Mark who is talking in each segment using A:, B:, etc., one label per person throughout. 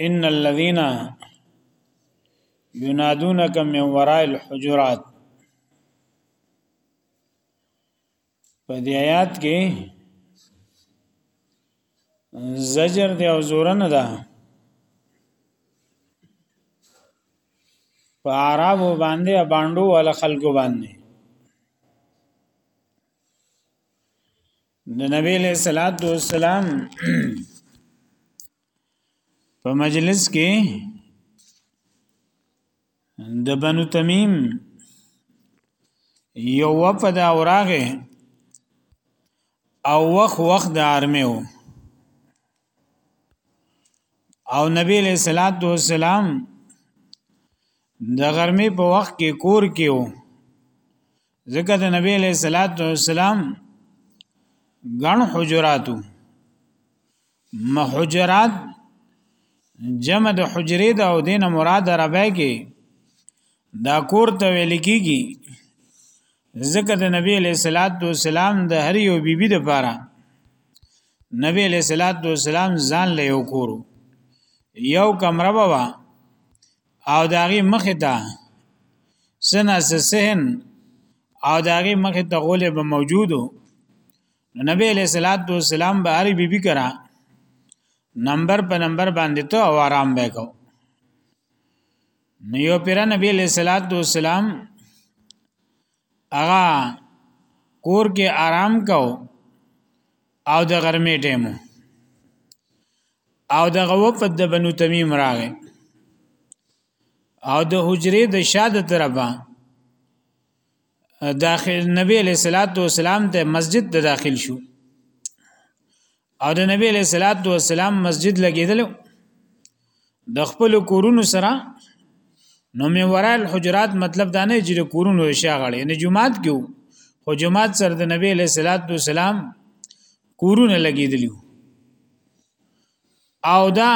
A: ان الذين ينادونك من وراء الحجرات په دې آیات کې زجر دی او زور نه ده په عربو باندې باندو ول خلکو باندې د نبی له صلوات و سلام په مجلس کې د بنو تمیم یو وفد اوراغه او وخت وخت د ارمیو او نبی علیہ الصلوۃ والسلام د غرمې په وخت کې کور کې وو ځکه د نبی علیہ الصلات والسلام غن حجراتو محجرات جمع د حجره د او دین مراد عربه کې دا کور ته ویل کیږي ځکه د نبی علیہ الصلات والسلام د هر یو بیبي د پاره نبی علیہ الصلات والسلام ځان له یو کورو یو کمره بابا او داغي مخه ته سنا سسهن او داغي مخه ته غولې به موجودو نبی علیہ الصلوۃ والسلام به عربي بي بي کرا نمبر په نمبر باندې ته او آرام وکاو نو یو پیر نبی علیہ الصلوۃ والسلام هغه کور کې آرام کو او د غرمې ټیمو او دغه وفد د بنو تمیم راغی او د حجرې د شاده طرفه داخل نبی علیہ الصلوۃ والسلام ته مسجد ته داخل شو او د نبی علیہ الصلات والسلام مسجد لګیدل د خپل کورونو سره نو می ورال حجرات مطلب دا نه چې د کورونو شاغړې نه جمعات کیو خو جمعات سره د نبی علیہ الصلات والسلام کورونه لګیدل او دا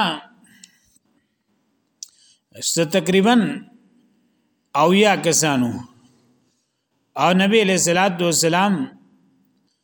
A: ست تقریبا او یا کسانو او نبی علیہ الصلات والسلام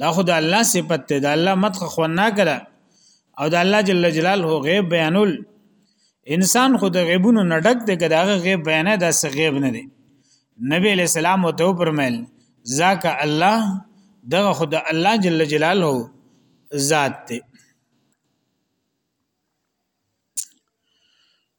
A: دا خو د الله صفت ده د الله مدح خو نه کړه او د الله جل جلاله غیب بیانول انسان خو د غیبونو نډک دی که دغه غیب بیانې دا څه غیب نه دی نبی علیہ السلام او تو پرمل ذاک الله دغه خو د الله جل جلاله ذات دی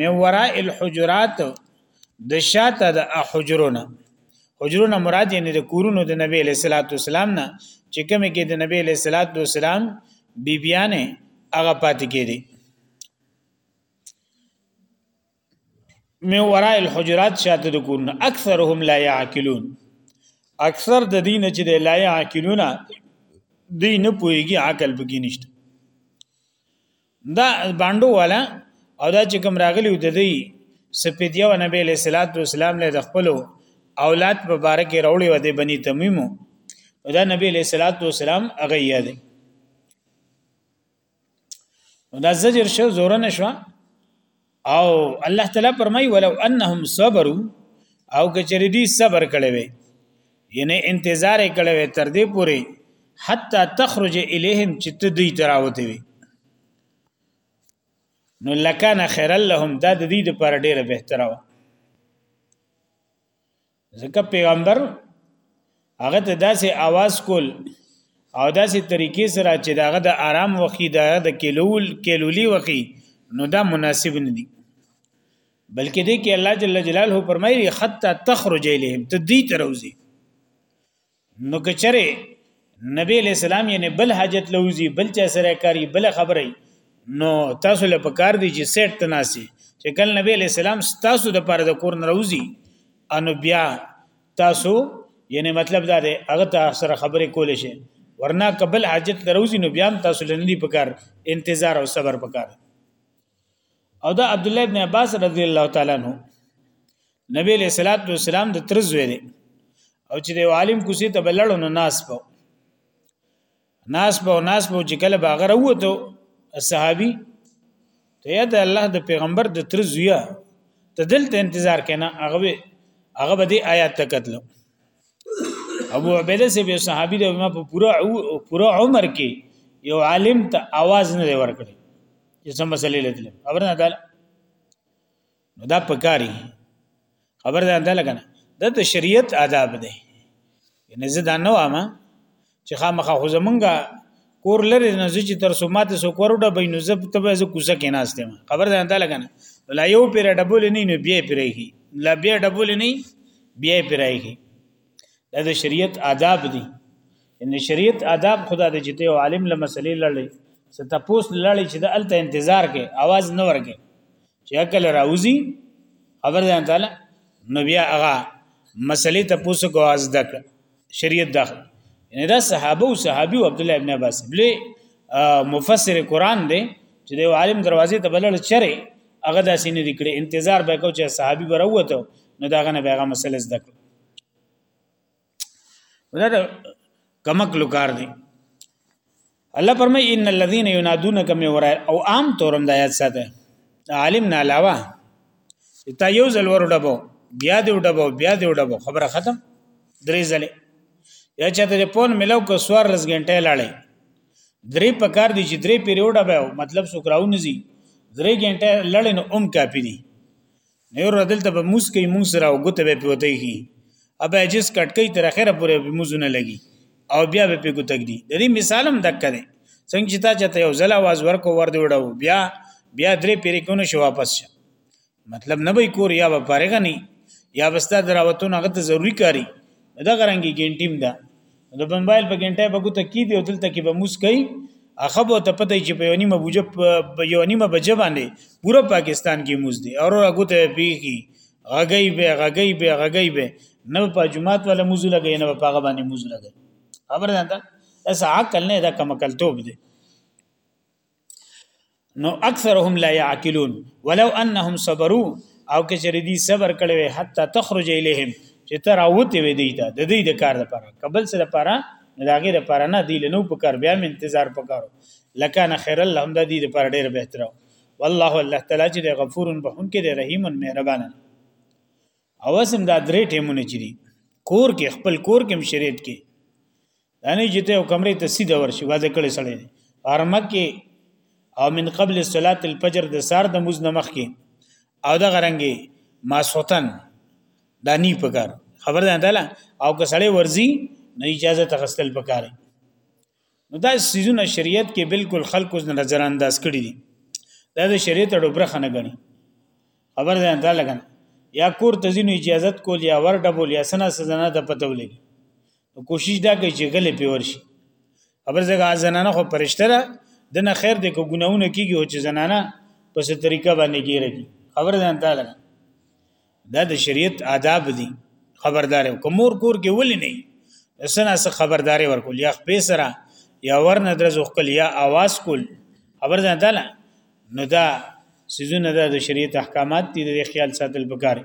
A: من وراء الحجرات د شاته د حجرونه حجرونه مراد یې د کورونو د نبی له صلوات والسلام نه چې کوم کې د نبی له صلوات والسلام بیبیانه هغه پات کې دي من وراء الحجرات شاته د کورونه اکثرهم لا يعقلون اکثر د دین چې د لا يعقلون دین پويږي عقل بګی نشته دا باندو والا او دا چې کوم راغلی د دې سپیدیو نبی له صلوات و سلام له خپل اولاد په باره کې راوړي و دې بني تمیمو دا نبی له صلوات و سلام هغه یاد دا زجر شو زورن شو او الله تعالی فرمای ولو انهم صبروا او کچری دی صبر کړي وي یعنی انتظار کړي وي تر دې پوري حتا تخرج الیهم چې ته دوی تراوته وي نو لکان خیر لهم دا د دې لپاره ډیره بهتره و ځکه پیغمبر هغه ته داسې आवाज کول او داسې طریقې سره چې داغه د آرام وخی داغه د کلول کلولی وخی نو دا مناسب نه دی بلکې دې کې الله جل جلاله فرمایي حتا تخرج الیهم ته دې تروزی نو کچره نبی علیہ السلام یې نه بل حاجت لوزي بل چا سره کاری بل خبرې نو تاسو له پکار دی چې سیټ تناسي چې کله نبی علیہ السلام تاسو د پاره د کور نه روزي انو بیا تاسو یعنی مطلب دا دی هغه ته سره خبرې کول شي ورنه قبل حاجت لروزی نو بیا تاسو لندې پکار انتظار او صبر پکار او دا عبد الله ابن عباس رضی الله تعالی عنہ نبی علیہ الصلوۃ والسلام د ترز ویلې او چې د عالم کوسی ته بلړو نه ناس په ناس په ناس په چې کله باغ راوته صحابي ته یا د الله د پیغمبر د تر زویا ته دلته انتظار کنا هغه هغه به دې آیات تکتل ابو عبیده سی به صحابي د ما په پورا پورا عمر کې یو عالم ته आवाज نه ورکړي چې سم مسلې لیدل خبر نه ده نو دا پکاري خبر ده ده لګنه دا د شریعت آداب دی یعنی زه دا نه وامه چې خامخا خو زمونږه کور لري نه چې تر سومات سو کور ډه بینو زب ته زه کوزه کې ناشته خبر ده ده لګنه لا یو پیر ډبول نه نو بیا پیرایږي لا بیا ډبول نه بیا پیرایږي دا د شریعت آداب دي ان شریعت آداب خدا دې چې ته عالم له مسلې لړلې ستپوس لړلې چې د الته انتظار کې आवाज نه ورګي چې عقل راوځي خبر ځان تعالی نو بیا هغه مسلې ته پوسو کو از دک شریعت داخل یعنی دا صحابه او صحابي او عبد الله ابن عباس بلی مفسر قران دی چې د عالم دروازې ته بلل چره هغه داسې نه دکړي انتظار به کو چې صحابي بروته نو داغه نه بیغه مسله زده کړ دا دا کمک لکار دی الله فرمای ان الذين ينادونك من وراء او عام تورم د آیات ساته عالم نه علاوه تا یو ځل ور ډبو بیا دی ډبو بیا دی ډبو خبره ختم درې ځله یا چې ته پون ملو کو سوار لس غنټه لاړې درې پکار دي چې درې پیریوډه به مطلب سکراو نزي درې غنټه لړې نو اوم کافي دي نور دلته په موس کې موس را او ګوته به پیوته کی ابا جس کټکی تر اخره پورې په موزونه لګي او بیا به په ګوتک دي د دې مثال هم دک کړي څنګه چې تا چته یو ځل आवाज ورکو ور دی وړو بیا بیا درې پیری کونه شو واپس شه مطلب نه به کور یا به فارغ نه یا بستا دراوتون هغه ته ضروری کاری دا غرانګي ګینټیم ده د بمبایل په ګنټه په ګوته کې دی او دلته کې به موس کوي هغه به ته پته چې په یو نیمه بوجه په یو نیمه بجه باندې پورا پاکستان کې موس دی او هغه ته پیږي غږی به غږی به غږی به نه په جمعات ولا موز لګي نه په هغه باندې موز لګي خبر ده دا اس عقل نه دا کمکلتوب دی نو اکثرهم لا يعقلون ولو انهم صبروا او که چېرې دي صبر کړی وي حتی تخرج الیهم چې تر اوته وي دی ته د دې د کار لپاره قبل سره لپاره نه داګه لپاره نه دی لنو په کار بیا انتظار پکارو لکان خیر الله هم د دې لپاره ډیر بهتره والله الله تعالی چې غفور بهون کې دی رحیم مهربان او اسم دا درې ټیمونه چي کور کې خپل کور کې شریعت کې دانه چې ته کمرې ته سیده ورشي واځه کړي سړی ارمه کې او من قبل صلات الفجر د سار د مز نمخ کې او د غرنګي ما سوتن دانی پکار خبر ده انداله او که سړی ورزي نه اجازه تخستل پکاره نو دا سيزونه شریعت کې بالکل خلکو نظر انداز کړی دي دا د شریعت اړو برخه نه غني خبر ده انده لګن یا کور تزینو اجازت کول یا ور ډبول یا سنا سزنا د پتولې نو کوشش دا کوي چې غلې پیور شي خبر زګه زنانه خو پرشته ده د نه خیر د کو ګناونه کیږي او چې زنانه په څه طریقه باندې ګیره دي خبر ده انده لګا دا د شریعت آداب دي خبردار کومور کور کې ولې نه سنا څه خبرداري ورکول یا خپې سره یا ورنه درځو خپل یا आवाज کول خبر ده انده نو دا سيزونه د شریعت احکامات دي د خیال ساتل پکاره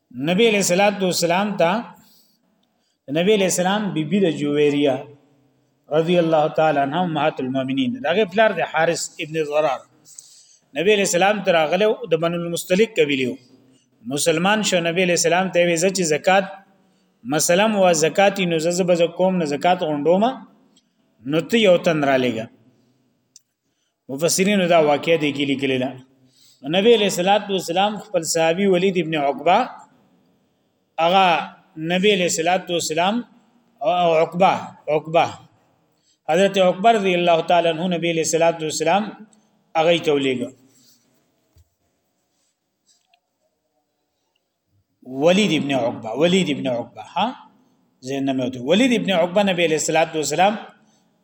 A: نبی علیہ الصلوۃ والسلام ته نبی علیہ السلام بیبی د جویریه رضی الله تعالی عنها امهات المؤمنین داغه پلار د حارث ابن ضرار نبی علیہ السلام تر غلو د بنو المستلق قبیله مسلمان شو نبی علیہ السلام ته وی چې زکات مثلا و زکات نو زز بز کوم نه زکات غونډوما نو ته یو تن را لګا مفسرین دا واقعې دی کې لیکل ده نبی علیہ الصلوۃ والسلام خپل صحابي ولید ابن عقبہ اغا نبی علیہ الصلوۃ والسلام او عقبہ عقبہ حضرت عقبہ رضی الله تعالی عنہ نبی علیہ الصلوۃ والسلام اغه تولیګ ولید ابن عقبه ولید ابن عقبه ها زین نه مته ولید ابن عقبه نبی علیہ الصلوۃ والسلام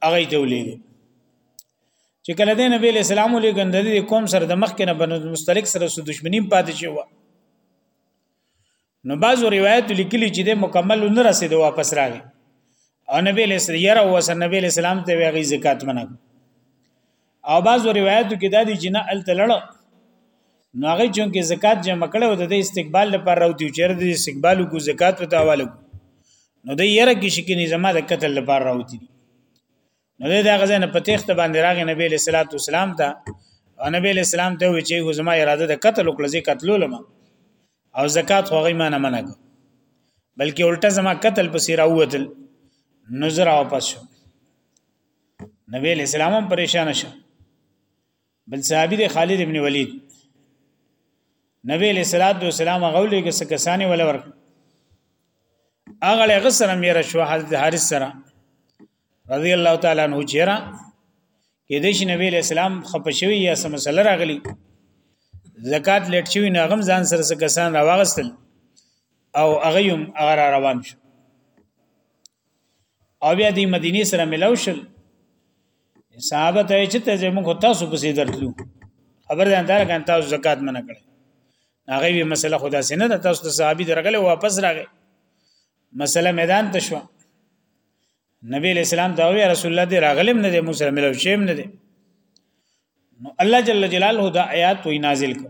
A: هغه ته ولېږي چې کله د نبی علیہ السلام ولېګند د قوم سره د مخ کې نه بنو مستلق سره سو دښمنی پاتې شو نو بعضو روایت لیکلي چې د مکمل نه رسید واپس راغی او نبی علیہ السلام یره وس نبی علیہ السلام ته ویغی زکات منه او بعضو روایتو کې دا دي چې نه ال تلړ نو هغه چون کې زکات جمع کړو د دې استقبال لپاره راوتی چې د استقبال کو زکات ته حواله نو د یره کې شکې نظام د قتل لپاره راوتی نو دا غزه نه پتیخت باندې راغی نبی له صلوات و سلام ته او نبی له سلام ته وی چې زما اراده د قتل وکړه زی قتلول ما او زکات خو غي ما نه منګ بلکې الټه زما قتل پسې راوتل نظر او پښو نبی علیہ السلام هم پریشان شو بل صحابي دی خالد ابن ولید نبی علیہ الصلوۃ والسلام غولې کې څه کسانی ولا ورک اغله غسر میر شو حضرت حارث سره رضی الله تعالی عنہ چیرې کې د نبی علیہ السلام خپشوي یا سم مسله راغلی زکات لټ شوی نه غم ځان سره څه کسان راوغستل او اغیوم اغه روان شو او بیا دی مدینه سره ملاو شل صحابه ته چې ته زموږ تاسو پسې درتلو خبر ده اندار کان تاسو زکات منه کړي هغه وی مسله خدا سينه ده تاسو ته صحابي درغله واپس راغی مسله میدان ته شو نبی اسلام دا وی رسول الله دی راغلم نه دی موږ سره ملاو شیم نه دی نو الله جل جلاله دا آیات وی نازل کړ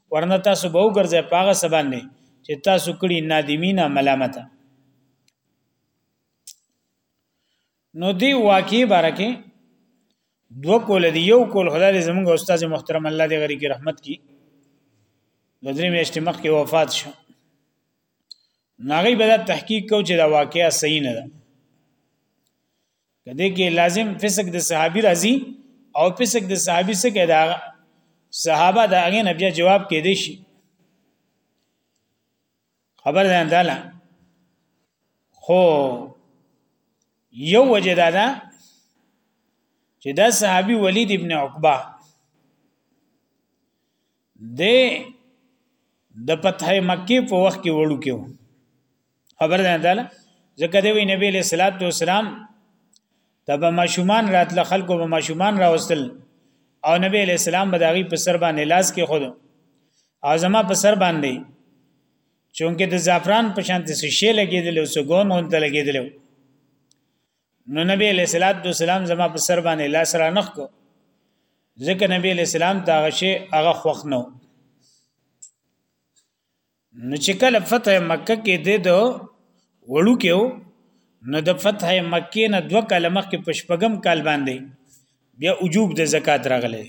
A: ورنه تاسو به وګرځي پاغه سبان نه چې تاسو کړي نادمینا ملامت نو دی واقعي بارکه دو کول دی یو کول خدای دې زموږ استاد محترم الله دې غری کی رحمت کی د درې میاشتې مخکې وفات شو ناغي به دا تحقیق کو چې دا واقعیا صحیح نه ده کده کې لازم فسق د صحابي راځي او فسق د صحابي څخه کې دا صحابه دا هغه نه بیا جواب کې دي شي خبر ده انداله خو یو وجه دا ده چې دا صحابي ولید ابن عقبه د د فتح مکه په وخت کې وړو کې خبر ده تعالی ځکه دی نبی له صلوات و سلام تب ماشومان راتل خلکو به ماشومان راوستل او نبی له سلام بداغي په سر باندې لاس کې خود او زما په سر باندې چونکه د زعفران په شانته سشي لګیدل او سګون اون ته لګیدل نو نبی علیہ الصلوۃ والسلام زما په سر باندې لاس را نخ کو ځکه نبی علیہ السلام دا غشي هغه خوخ نو نو چې کله فتح مکه کې د دو وړو کې نو د فتح مکه نه دوه کلمه کې پشپغم کال باندې بیا وجوب د زکات راغله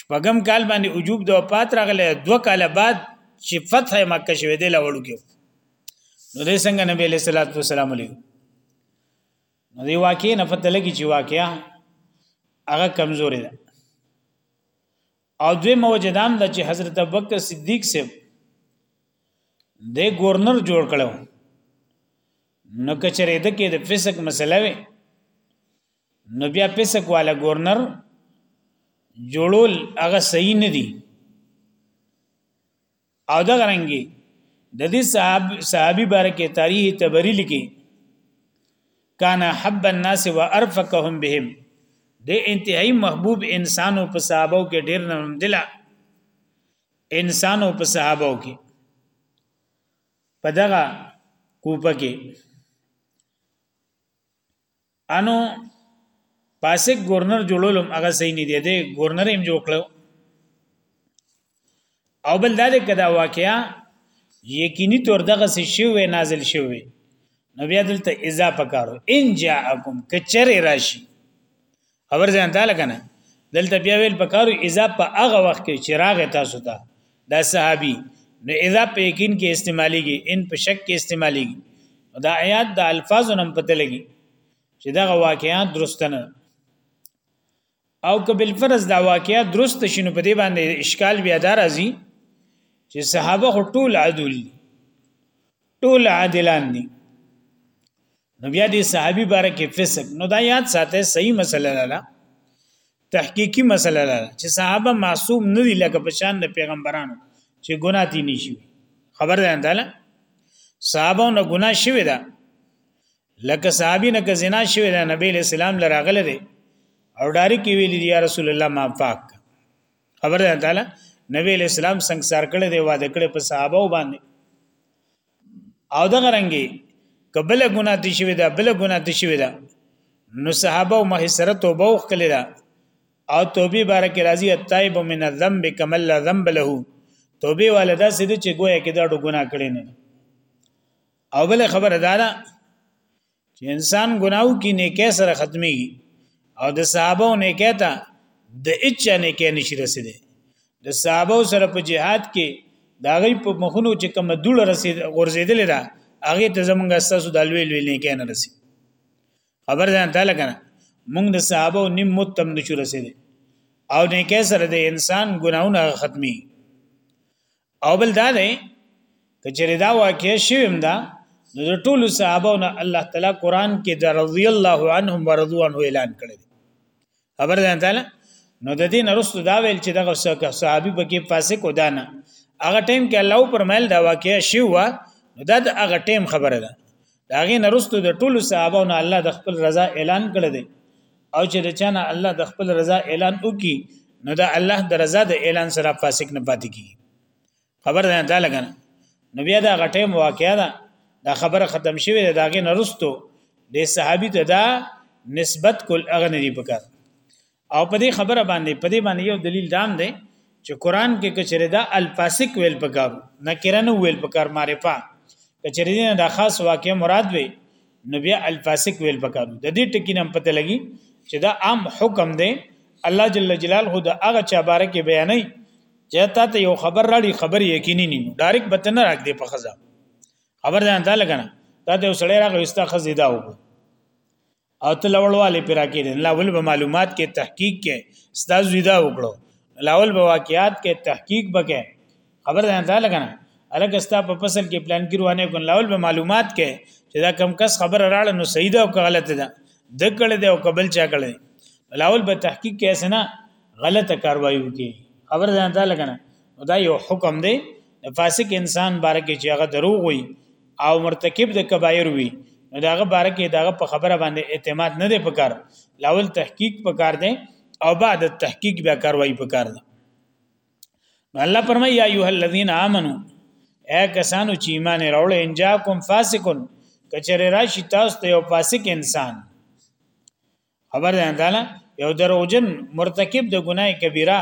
A: شپږم کال باندې وجوب د وفات راغله دوه کال بعد چې فتح مکه شوه دی لوړو کې نو دې څنګه نبی له صلوات و سلام علیه نو دې واقع نه پته لګی چې واقعیا هغه کمزوري ده او دوی موجدام د چې حضرت ابوبکر صدیق سه د گورنر جوړ کړو نو کچره د کې د فسق مسله وي نو بیا پسک والا گورنر جوړول هغه صحیح نه دی او دا غرنګي د دې صاحب صحابي بارکه تاریخ تبری لیکي کان حب الناس وارفقهم بهم د انتهایی محبوب انسانو په صحابه کې ډیر نرم دلا انسانو په صحابه کې پدغه کوپه کې انو پاسک گورنر جوړولم هغه صحیح نه دی دی گورنر هم جوړ کړو او بل دا ده کدا واقعیا یقیني تور دغه څه شوی نازل شوی نو بیا دلته اذا پکارو ان جاءکم کچره راشي خبر ځان تعالی کنه دلته بیا ویل پکارو اذا په هغه وخت کې چراغ تاسو ته دا صحابي نو اذا په یقین کې استعماليږي ان په شک کې استعماليږي دا آیات د الفاظو نم پته لګي چې دا واقعیا درست نه او که بل فرض دا واقعیا درست شنو په دې باندې اشکال بیا دار ازي چې صحابه ټول عدل ټول عادلان دي نو بیا دې صحابي باره کې فسق نو دا یاد ساته صحیح مسله ده تحقیقی مسله ده چې صحابه معصوم نه دي لکه پشان د پیغمبرانو چې ګناه تي نشي خبر ده انداله صحابه نه ګناه شوی ده لکه صحابي نه که زنا شوی ده نبی له سلام لراغله دي او ډاری کې ویل دي یا رسول الله ما پاک خبر ده انداله نبی له سلام څنګه سر کړه دی واده کړه په صحابه باندې او دغه رنګي کبل ګنا دي شوی دا بل ګنا دي شوی دا نو صحابه او محسره توبه وکړه دا او توبه بارک راضی التائب من الذنب کما لا ذنب له توبه والدا سید چې گویا کې دا ډو ګنا کړی نه او بل خبره دا ده چې انسان ګناو کې نیکه سره ختمي او د صحابه او نیکه ته د اچا نیکه نشي رسیدي د صحابه سره په جهاد کې دا غي په مخونو چې کوم دوړه رسید غورځیدل دا هغه ته زمونږ اساسو د لوی لوی نیکه نه رسید خبر ځان تعالی کنه مونږ د صحابه نیم متم نشو رسیدي او نیکه سره د انسان ګناونه ختمي او بل دا دی که چېرې دا واقع شوم دا نو د ټولو صحابه نه الله تعالی قران کې د رضی الله عنهم ورضوا عنه اعلان کړی خبر ده تعالی نو د دې نرستو دا ویل چې دغه صحابي پکې فاسق ودانه هغه ټیم کې الله پر مل دا واقع شو نو دا د هغه ټیم خبره ده دا غي نرستو د ټولو صحابه نه الله د خپل رضا اعلان کړ دی او چې د چانه الله د خپل رضا اعلان وکي نو دا الله د رضا د اعلان سره فاسق نه پاتې کی خبر ده دا لګن نو بیا دا غټه واقعیا ده دا خبره ختم شوه دا غي نرستو د صحابي ته دا نسبت کول اغنه دی پکار او په دې خبره باندې په دې باندې یو دلیل دام دی چې قران کې کچره دا الفاسق ویل پکار نکره نه ویل پکار معرفه کچره نه دا خاص واقع مراد وي نو بیا الفاسق ویل پکار د دې ټکی نه پته لګي چې دا عام حکم دی الله جل جلاله دا هغه چا بارک بیانې چې تا ته یو خبر راړي خبر یقیني نه ډایرک بتن راک دی په خزه خبر ځان ته لګنه تا ته سړی راغی استا خزه دا وکړه او ته لوړواله پر راکې دي لاول به معلومات کې تحقیق کې استاد زیدا وکړو لاول به واقعیات کې تحقیق بکې خبر ده نه لګنه الګ استا په فصل کې پلان کې روانه کول لاول به معلومات کې چې دا کم کس خبر راړ نو صحیح ده او غلط ده د کړه ده او قبل چا کړه لاول به تحقیق کې اسنه غلطه کاروایی وکي خبر ده نه لګنه دا یو حکم دی فاسق انسان بارکه چې هغه دروغ وي او مرتکب د کبایر وي نو داغه باره کې داغه په خبره باندې اعتماد نه دی پکار لاول تحقیق پکار دی او بعد تحقیق بیا کاروایی پکار ده نو الله فرمایي یا ایه الذین آمنو اے کسانو چې ایمان راوړل انجاکم فاسقون کچره راشي تاسو ته یو فاسق انسان خبر ده تعالی یو دروغجن مرتکب د ګناه کبیره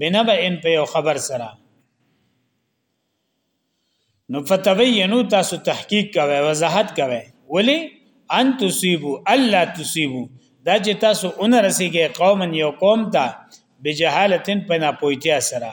A: بنبا ان په یو خبر سره نو فتبینو تاسو تحقیق کوي وضاحت کوي ولی ان تصيبو الا تصيبو دا چې تاسو اون رسیږي قوم یو قوم ته بجهالتن پنا پویتیا سره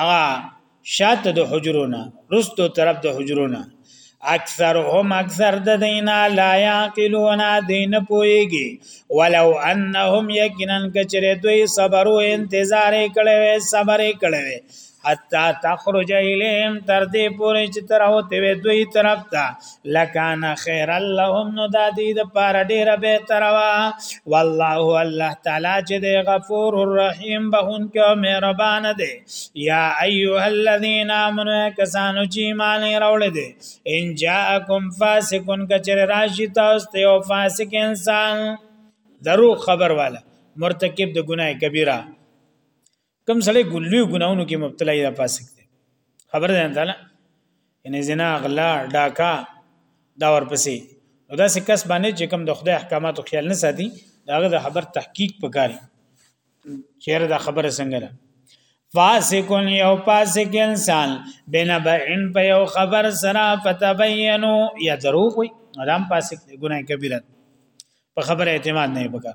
A: هغه شاته د حجرونه رستو طرف د حجرونه اکثر هم اکثر د دینا لا یاقلون دین پویږي ولو انهم یقینا کچره دوی صبر او انتظار کړي صبر کړي حتا تخرج الیهم تر دې پورې چې تر اوته وي دوی طرف ته لکان خیر اللهم نو دا دی د پاره ډیره به تروا والله الله تعالی چې دی غفور الرحیم بهون کې او مهربان دی یا ایها الذین آمنوا کسانو چې ایمان راوړل دي ان جاءکم فاسقون کچر راشی تاسو ته او فاسق انسان درو خبر والا مرتکب د ګناه کبیره کم سړی ګلوی ګناونو کې مبتلا یا فاسق دی خبر ده تعالی ان زنا غلا ډاکا دا ورپسې نو دا سکس باندې چې کم د خدای احکاماتو خیال نه ساتي داغه د خبر تحقیق پکاري چیرې دا خبره څنګه ده فاسقون یو فاسق انسان بنا بین په یو خبر سره فتبینو یا دروغ وي ادم فاسق ګناه کبیره په خبره اعتماد نه وکړه